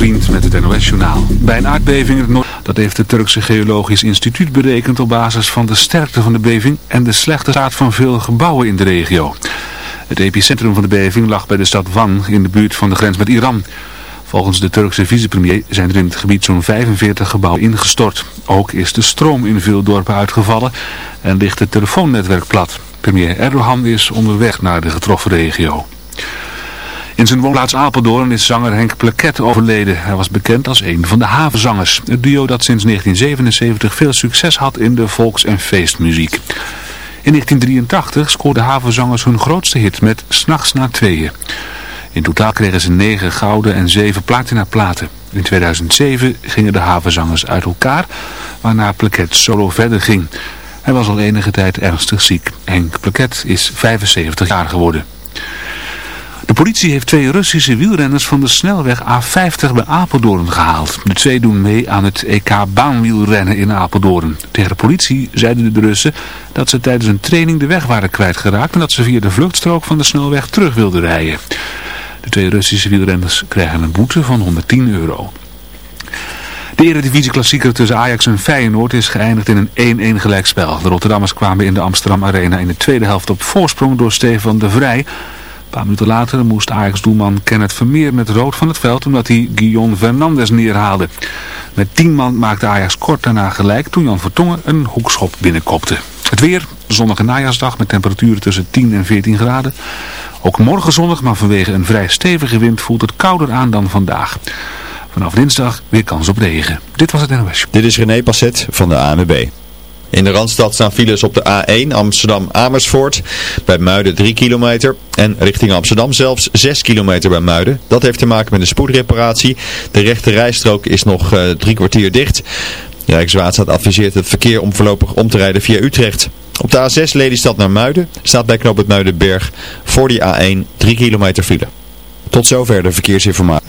Met het NOS-journaal. Bij een aardbeving in het noord... Dat heeft het Turkse Geologisch Instituut berekend op basis van de sterkte van de beving... en de slechte staat van veel gebouwen in de regio. Het epicentrum van de beving lag bij de stad Van in de buurt van de grens met Iran. Volgens de Turkse vicepremier zijn er in het gebied zo'n 45 gebouwen ingestort. Ook is de stroom in veel dorpen uitgevallen en ligt het telefoonnetwerk plat. Premier Erdogan is onderweg naar de getroffen regio. In zijn woonplaats Apeldoorn is zanger Henk Plaket overleden. Hij was bekend als een van de havenzangers. Het duo dat sinds 1977 veel succes had in de volks- en feestmuziek. In 1983 scoorden havenzangers hun grootste hit met S'nachts na tweeën. In totaal kregen ze 9 gouden en 7 platina platen. In 2007 gingen de havenzangers uit elkaar, waarna Plaket solo verder ging. Hij was al enige tijd ernstig ziek. Henk Plaket is 75 jaar geworden. De politie heeft twee Russische wielrenners van de snelweg A50 bij Apeldoorn gehaald. De twee doen mee aan het EK baanwielrennen in Apeldoorn. Tegen de politie zeiden de Russen dat ze tijdens een training de weg waren kwijtgeraakt en dat ze via de vluchtstrook van de snelweg terug wilden rijden. De twee Russische wielrenners krijgen een boete van 110 euro. De Eredivisie-klassieker tussen Ajax en Feyenoord is geëindigd in een 1-1 gelijkspel. De Rotterdammers kwamen in de Amsterdam Arena in de tweede helft op voorsprong door Stefan de Vrij. Een paar minuten later moest Ajax-doelman Kenneth Vermeer met rood van het veld omdat hij Guillaume Fernandes neerhaalde. Met 10 man maakte Ajax kort daarna gelijk toen Jan Vertongen een hoekschop binnenkopte. Het weer, zonnige najaarsdag met temperaturen tussen 10 en 14 graden. Ook morgen zonnig, maar vanwege een vrij stevige wind voelt het kouder aan dan vandaag. Vanaf dinsdag weer kans op regen. Dit was het NOS. Dit is René Passet van de ANWB. In de Randstad staan files op de A1 Amsterdam-Amersfoort. Bij Muiden 3 kilometer. En richting Amsterdam zelfs 6 kilometer bij Muiden. Dat heeft te maken met een spoedreparatie. De rechte rijstrook is nog uh, drie kwartier dicht. Rijkswaterstaat adviseert het verkeer om voorlopig om te rijden via Utrecht. Op de A6 Lelystad naar Muiden staat bij knoop het Muidenberg voor die A1 3 kilometer file. Tot zover de verkeersinformatie.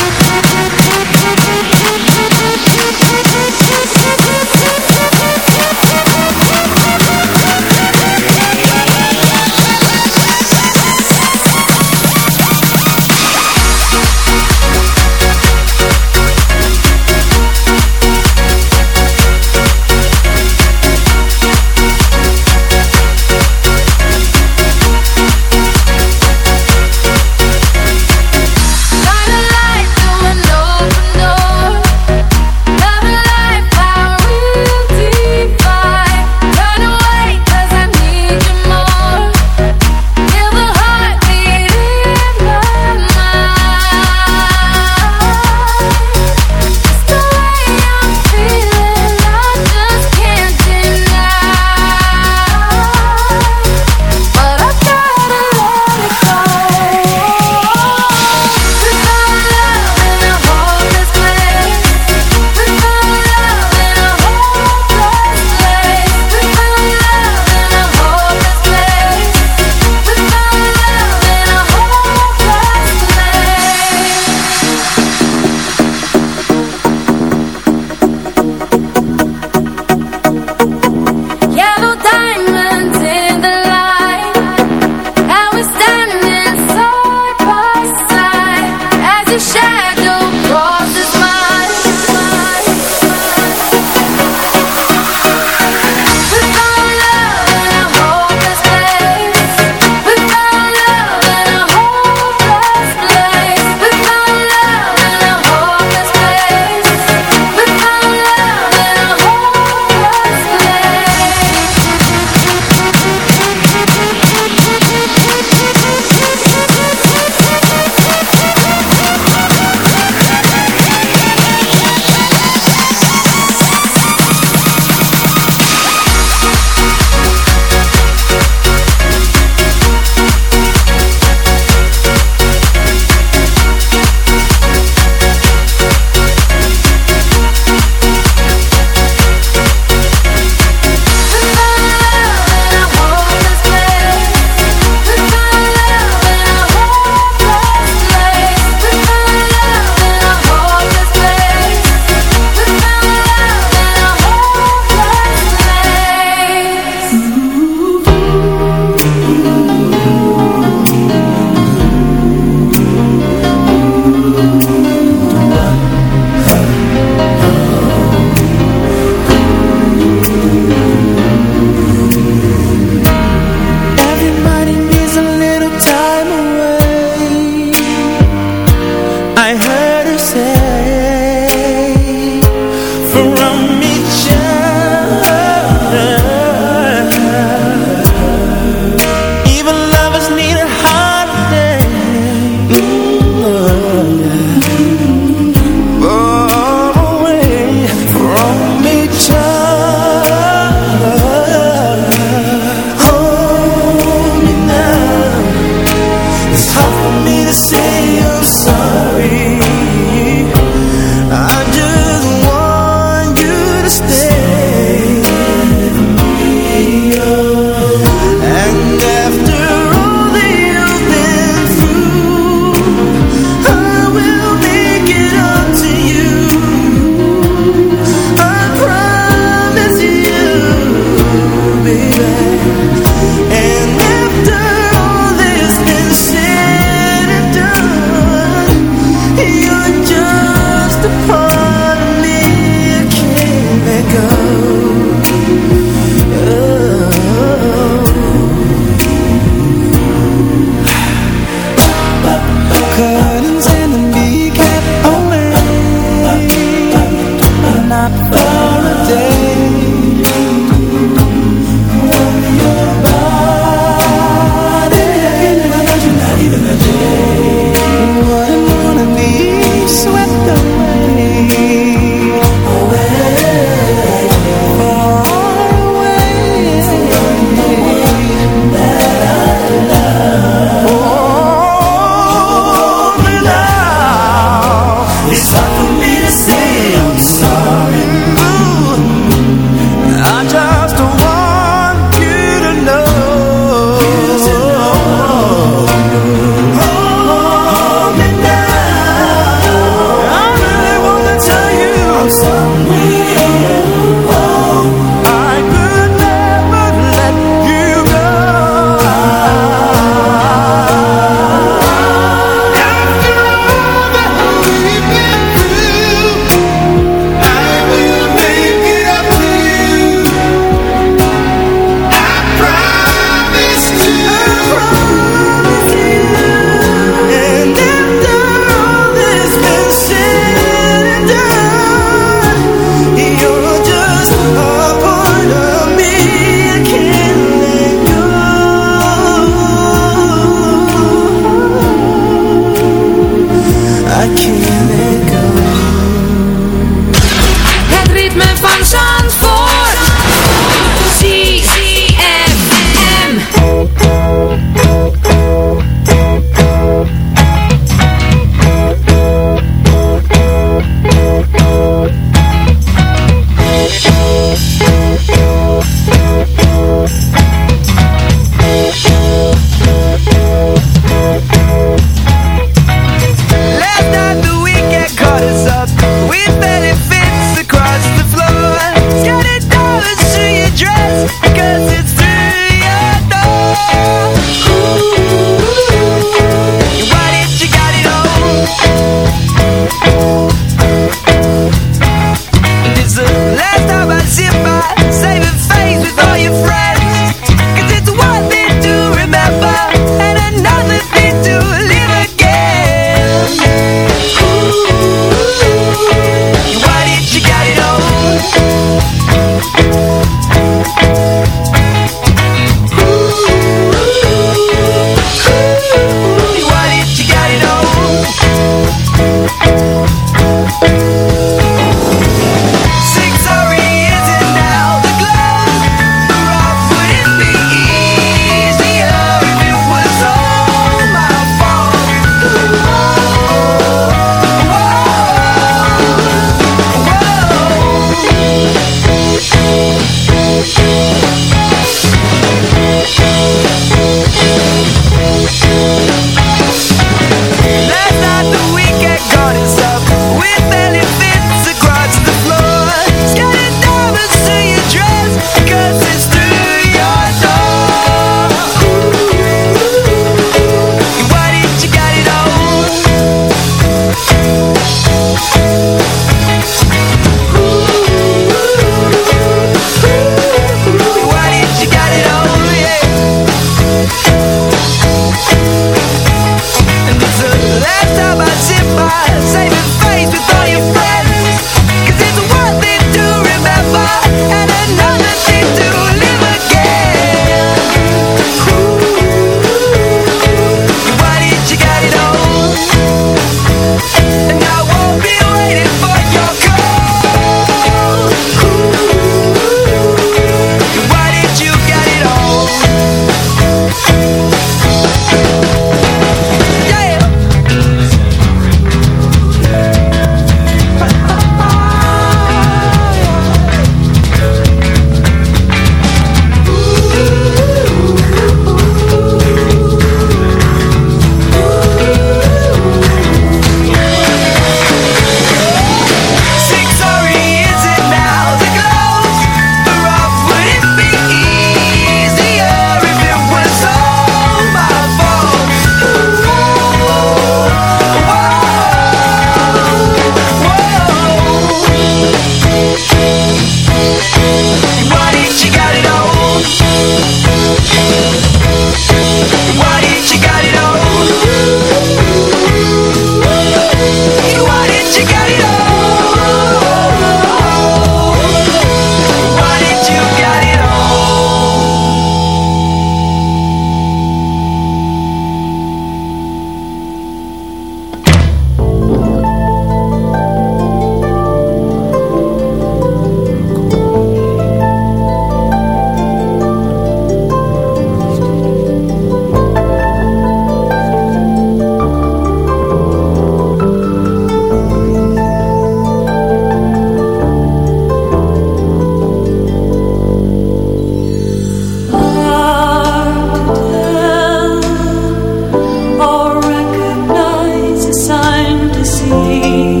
me.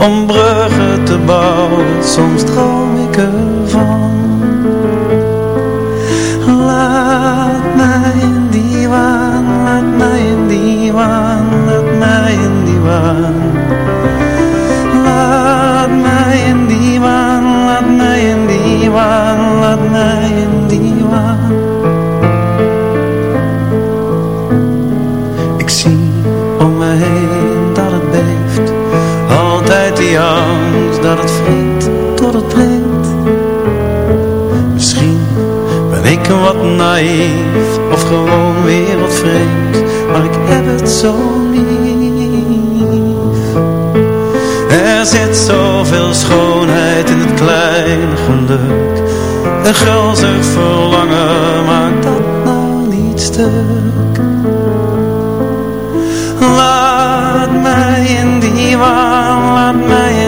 om bruggen te bouwen. Soms droom ik er dat het vreemd tot het brengt. Misschien ben ik wat naïef of gewoon weer wat vreemd, maar ik heb het zo lief. Er zit zoveel schoonheid in het kleine geluk. Een gulzig verlangen maakt dat nou niet stuk. Laat mij in die waan. my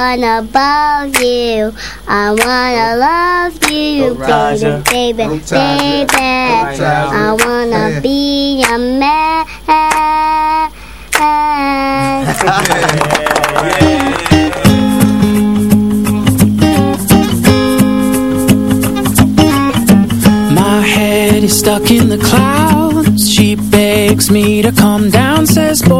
wanna you. I wanna love you, baby, baby, baby. I wanna be a man. stuck in the clouds. She begs me to calm down, says, boy.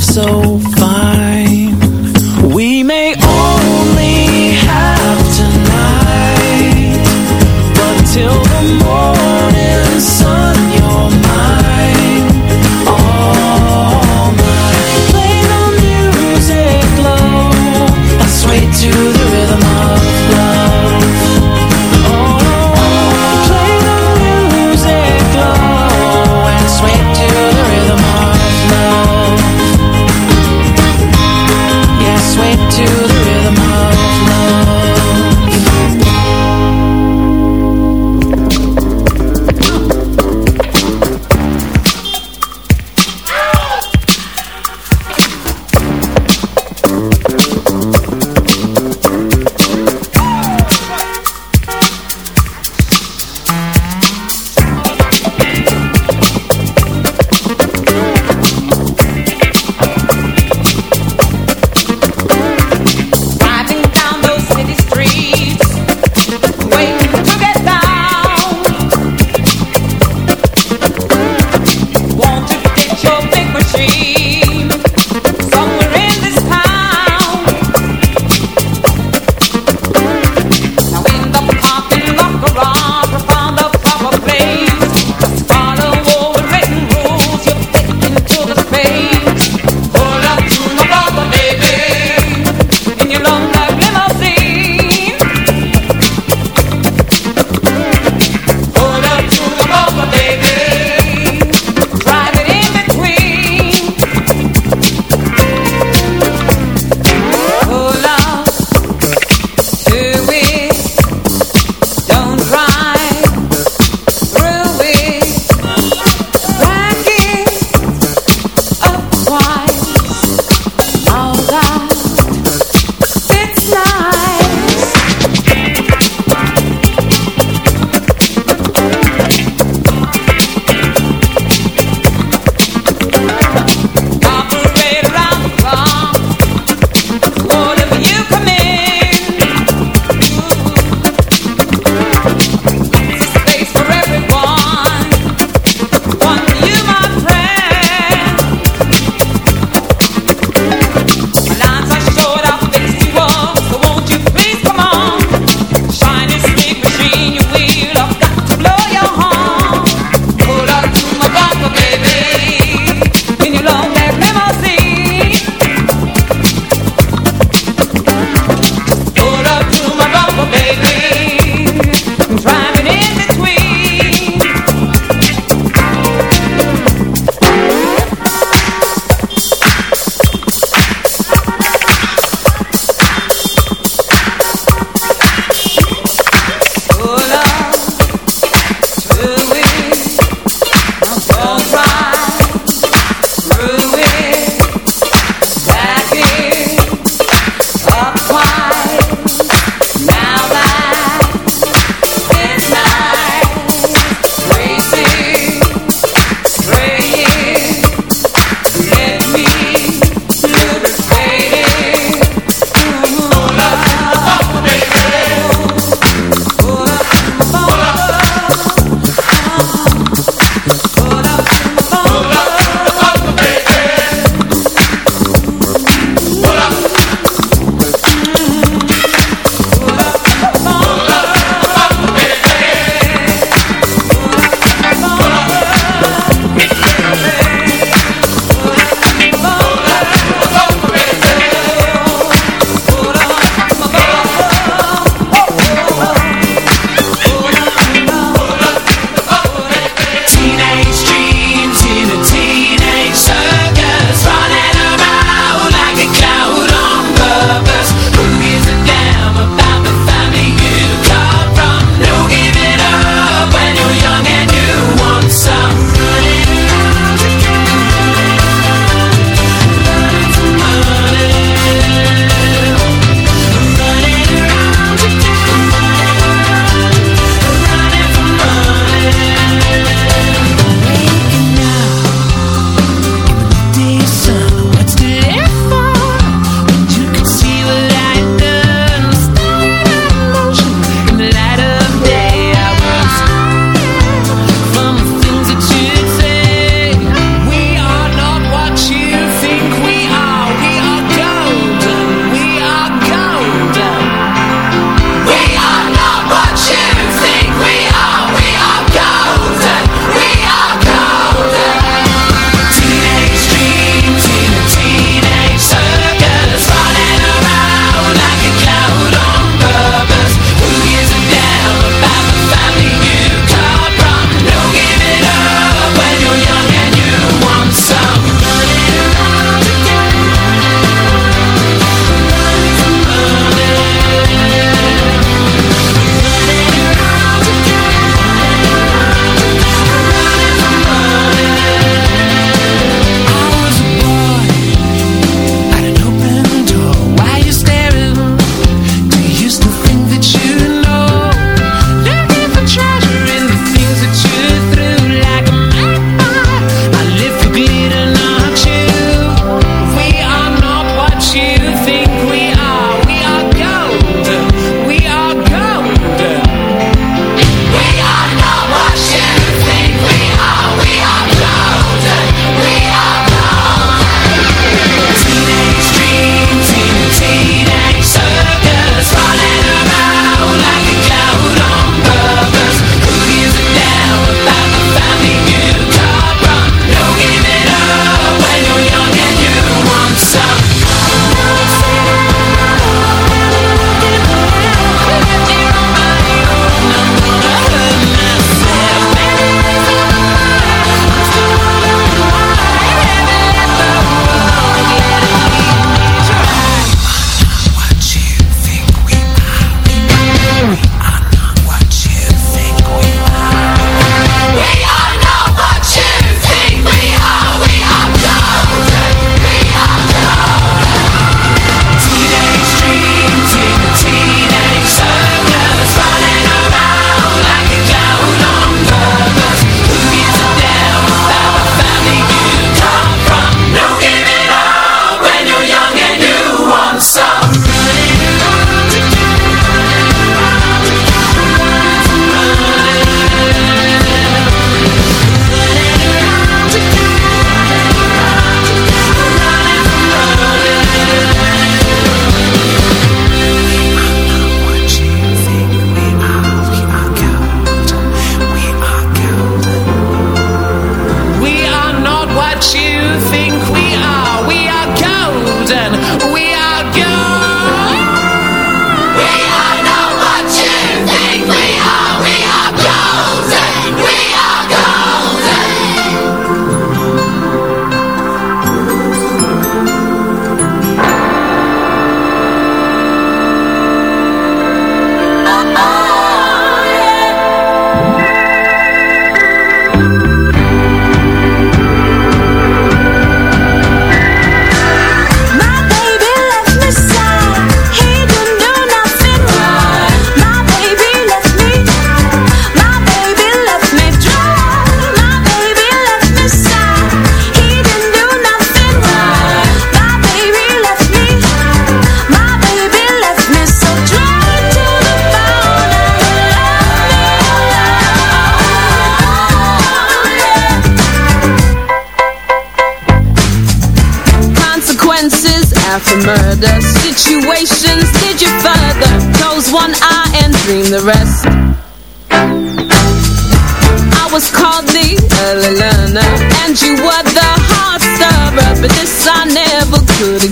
so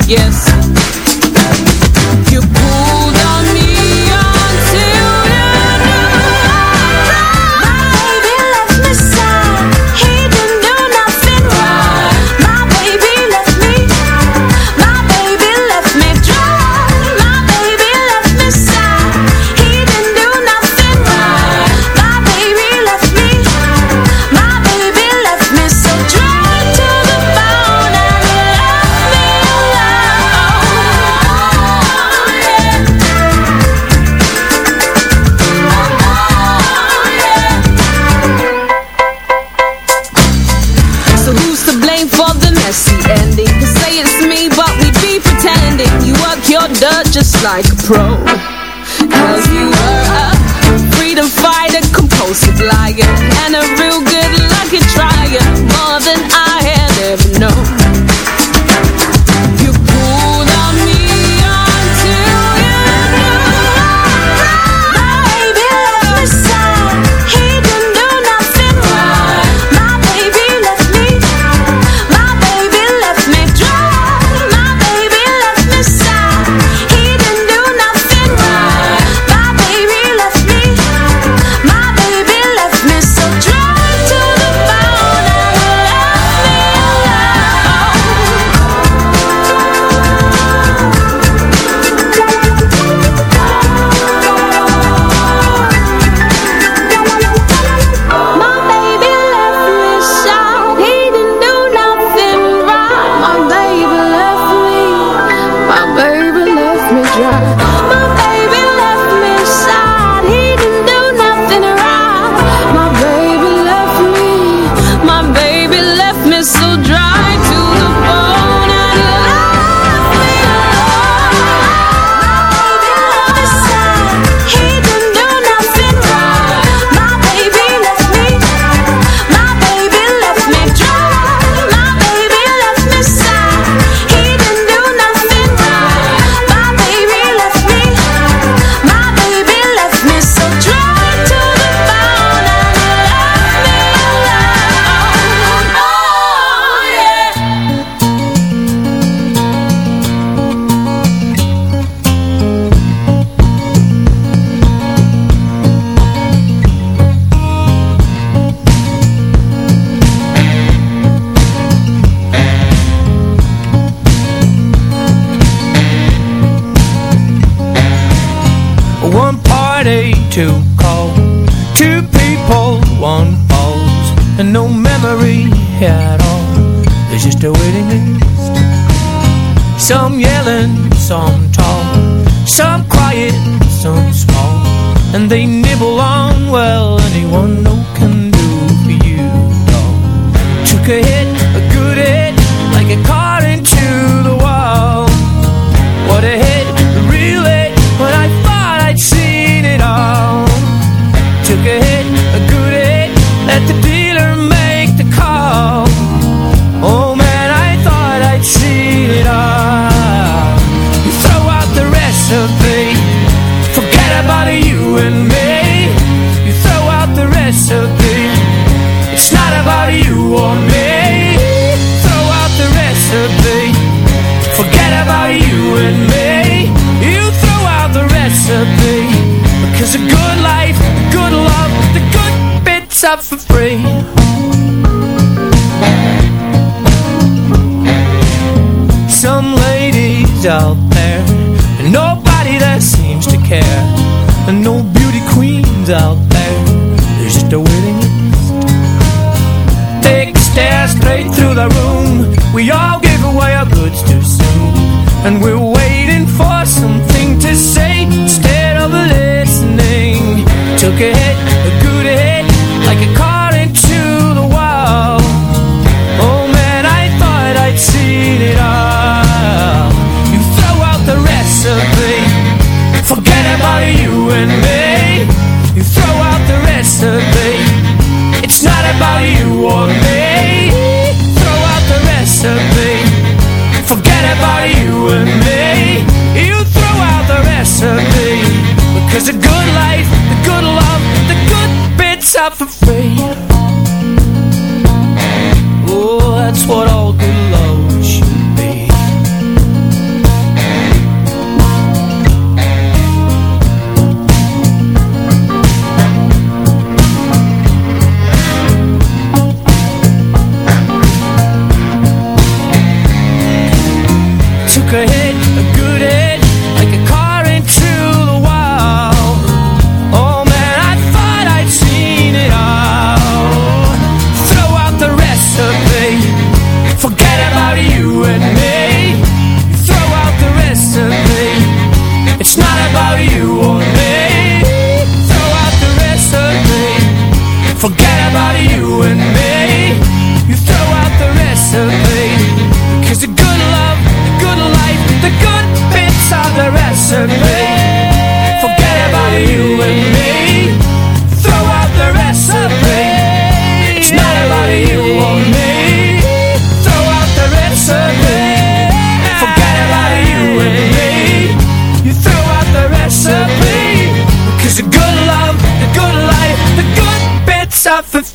yes. Up for free. about you and me. You throw out the recipe. Cause the good love, the good life The good bits are the recipe. Forget about you and me.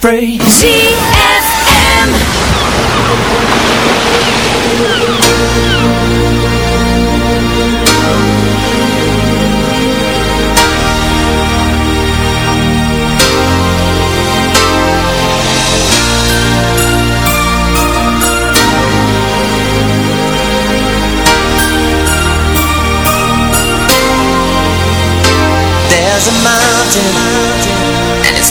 free. There's a mountain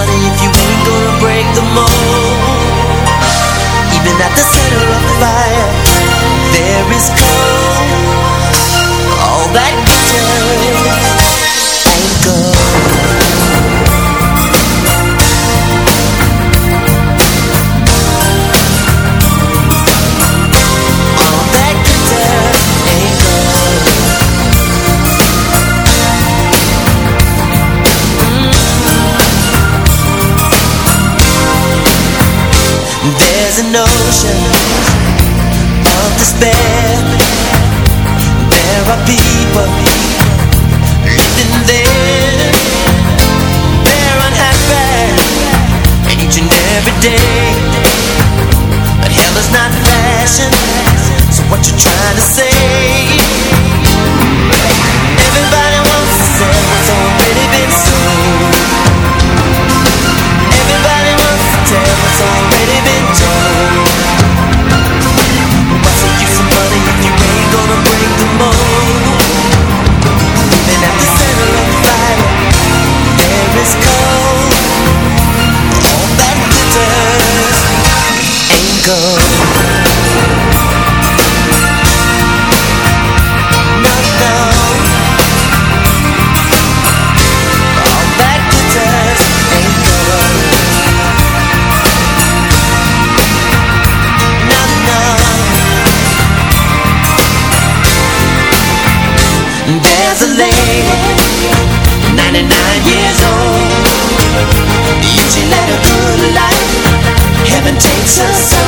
money if you ain't gonna break the mold Even at the center of the fire There is gold All that emotions of despair There. Are people living there. They're unhappy each and every day. But hell is not fashion So what you trying to say? Society.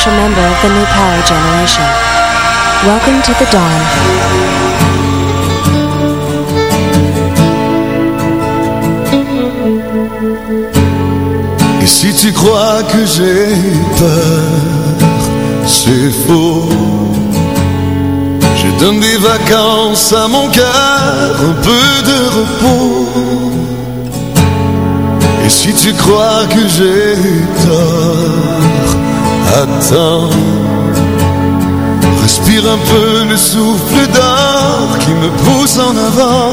Official member of the new power generation. Welcome to the dawn. Et si tu crois que j'ai peur, c'est faux. Je donne des vacances à mon cœur, un peu de repos. Et si tu crois que j'ai tort, attends. Respire un peu le souffle d'or qui me pousse en avant.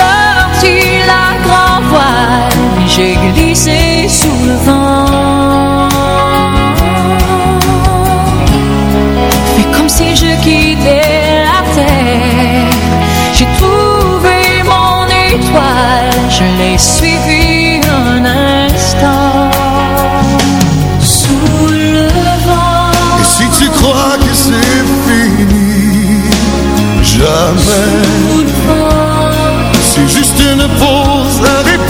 sorti la grand voile j'ai glissé sous le vent. Fais comme si je quittais la terre. J'ai trouvé mon étoile Je l'ai suivi un instant. Sous le vent. Et si tu crois que c'est fini, jamais. Une pause, un